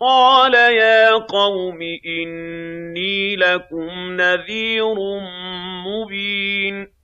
قَالَ يَا قَوْمِ إِنِّي لَكُمْ نَذِيرٌ مُّبِينٌ